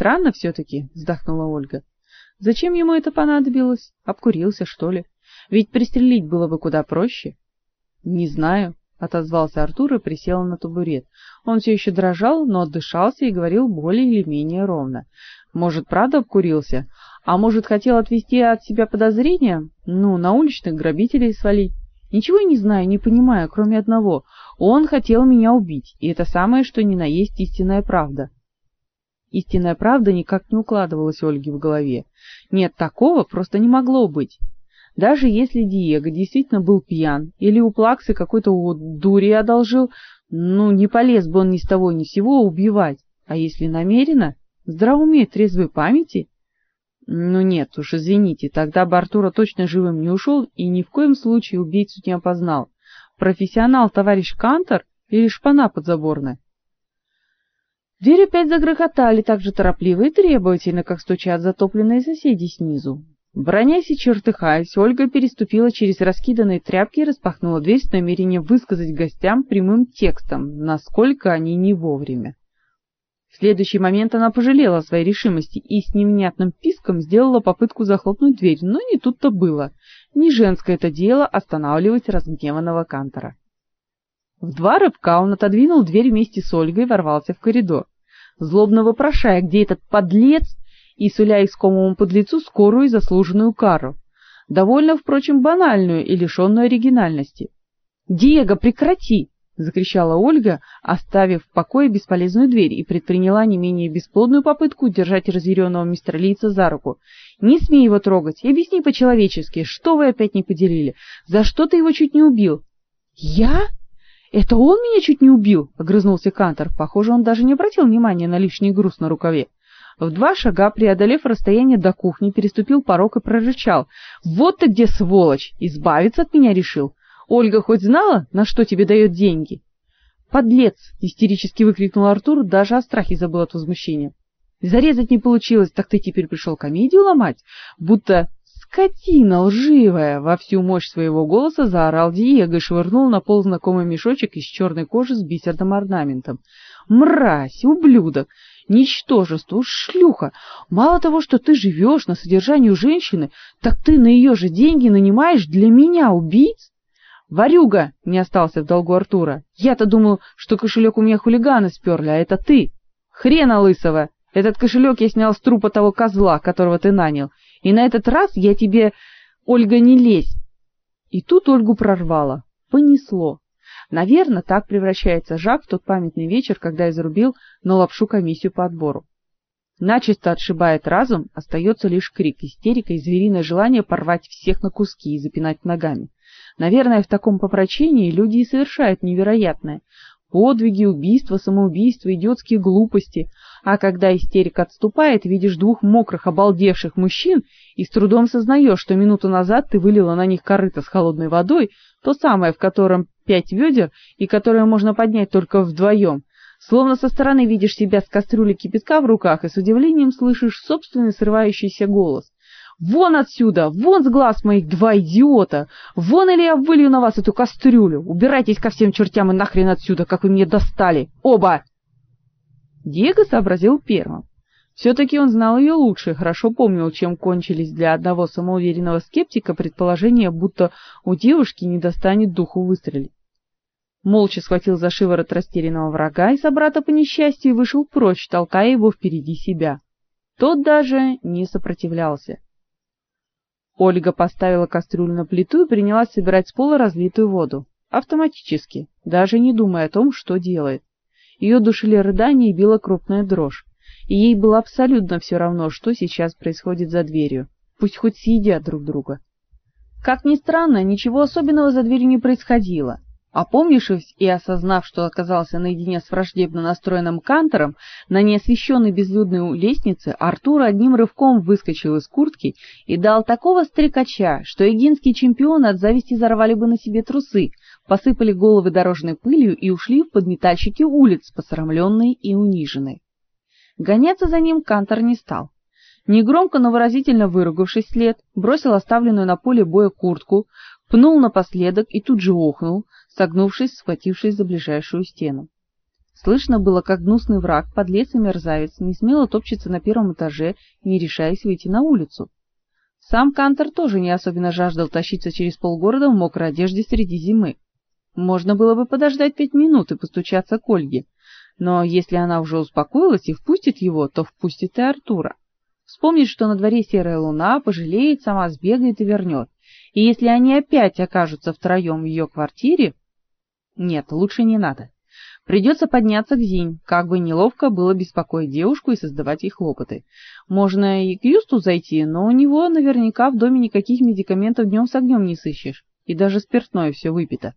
Странно все таки вздохнула Ольга. Зачем ему это понадобилось? Обкурился, что ли? Ведь пристрелить было бы куда проще. Не знаю, отозвался Артур и присел на табурет. Он все еще дрожал, но отдышался и говорил более или менее ровно. Может, правда обкурился? А может, хотел отвести от себя подозрения? Ну, на уличных грабителей свалить. Ничего я не знаю, не понимаю, кроме одного. Он хотел меня убить, и это самое, что ни на есть истинная правда. Истинная правда никак не укладывалась Ольге в голове. Нет, такого просто не могло быть. Даже если Диего действительно был пьян или у Плаксы какой-то дури одолжил, ну, не полез бы он ни с того ни с сего убивать. А если намеренно, здравоумие трезвой памяти? Ну нет уж, извините, тогда бы Артура точно живым не ушел и ни в коем случае убийцу не опознал. Профессионал товарищ Кантор или шпана подзаборная? Двери опять загрохотали так же торопливо и требовательно, как стучат затопленные соседи снизу. Бронясь и чертыхаясь, Ольга переступила через раскиданные тряпки и распахнула дверь с намерением высказать гостям прямым текстом, насколько они не вовремя. В следующий момент она пожалела о своей решимости и с невнятным писком сделала попытку захлопнуть дверь, но не тут-то было. Не женское это дело останавливать разгневанного Кантора. В два рывка он отодвинул дверь вместе с Ольгой и ворвался в коридор, злобно вопрошая, где этот подлец, и суля искомому подлецу скорую и заслуженную кару, довольно, впрочем, банальную и лишенную оригинальности. «Диего, прекрати!» — закричала Ольга, оставив в покое бесполезную дверь, и предприняла не менее бесплодную попытку удержать разъяренного мистера Лица за руку. «Не смей его трогать! Объясни по-человечески, что вы опять не поделили? За что ты его чуть не убил?» «Я?» Это он меня чуть не убил, огрызнулся Кантор. Похоже, он даже не обратил внимания на лишний груз на рукаве. В два шага, преодолев расстояние до кухни, переступил порог и прорычал: "Вот ты где, сволочь! Избавиться от меня решил? Ольга хоть знала, на что тебе дает деньги?" "Подлец!" истерически выкрикнул Артур, даже о страхе забыл от возмущения. "Зарезать не получилось, так ты теперь пришел комедию ломать, будто скотина лживая!» Во всю мощь своего голоса заорал Диего и швырнул на пол знакомый мешочек из черной кожи с бисерным орнаментом. «Мразь! Ублюдок! Ничтожество! Шлюха! Мало того, что ты живешь на содержании женщины, так ты на ее же деньги нанимаешь для меня убийц?» «Варюга!» — не остался в долгу Артура. «Я-то думал, что кошелек у меня хулиганы сперли, а это ты! Хрена лысого! Этот кошелек я снял с трупа того козла, которого ты нанял, и на этот раз я тебе, Ольга, не лезь. И тут Ольгу прорвало. Понесло. Наверное, так превращается Жак в тот памятный вечер, когда изрубил на лапшу комиссию по отбору. Начисто отшибает разум, остается лишь крик, истерика и звериное желание порвать всех на куски и запинать ногами. Наверное, в таком попрочении люди и совершают невероятное. Подвиги, убийства, самоубийства, идиотские глупости. А когда истерика отступает, видишь двух мокрых, обалдевших мужчин и с трудом сознаешь, что минуту назад ты вылила на них корыто с холодной водой, то самое, в котором пять ведер и которое можно поднять только вдвоем. Словно со стороны видишь себя с кастрюлей кипятка в руках и с удивлением слышишь собственный срывающийся голос. Вон отсюда! Вон с глаз моих два идиота! Вон или я вылью на вас эту кастрюлю! Убирайтесь ко всем чертям и нахрен отсюда, как вы меня достали! Оба!» Диего сообразил первым. Все-таки он знал ее лучше, хорошо помнил, чем кончились для одного самоуверенного скептика предположения, будто у девушки не достанет духу выстрелить. Молча схватил за шиворот растерянного врага и собрата по несчастью вышел прочь, толкая его впереди себя. Тот даже не сопротивлялся. Ольга поставила кастрюлю на плиту и принялась собирать с пола разлитую воду, автоматически, даже не думая о том, что делает. Ее душили рыдания и била крупная дрожь, и ей было абсолютно все равно, что сейчас происходит за дверью. Пусть хоть съедят друг друга. Как ни странно, ничего особенного за дверью не происходило. Опомнившись и осознав, что оказался наедине с враждебно настроенным кантором на неосвещенной безлюдной лестнице, Артур одним рывком выскочил из куртки и дал такого стрекача, что егинские чемпионы от зависти зарвали бы на себе трусы, посыпали головы дорожной пылью и ушли в подметальщики улиц, посрамленные и униженные. Гоняться за ним Кантор не стал. Негромко, но выразительно выругавшись вслед, бросил оставленную на поле боя куртку, пнул напоследок и тут же охнул, согнувшись, схватившись за ближайшую стену. Слышно было, как гнусный враг, подлец и мерзавец, не смело топчется на первом этаже, не решаясь выйти на улицу. Сам Кантор тоже не особенно жаждал тащиться через полгорода в мокрой одежде среди зимы. Можно было бы подождать пять минут и постучаться к Ольге, но если она уже успокоилась и впустит его, то впустит и Артура. Вспомнит, что на дворе серая луна, пожалеет, сама сбегает и вернет. И если они опять окажутся втроем в ее квартире... Нет, лучше не надо. Придется подняться к Зинь, как бы неловко было беспокоить девушку и создавать ей хлопоты. Можно и к Юсту зайти, но у него наверняка в доме никаких медикаментов днем с огнем не сыщешь, и даже спиртное все выпито.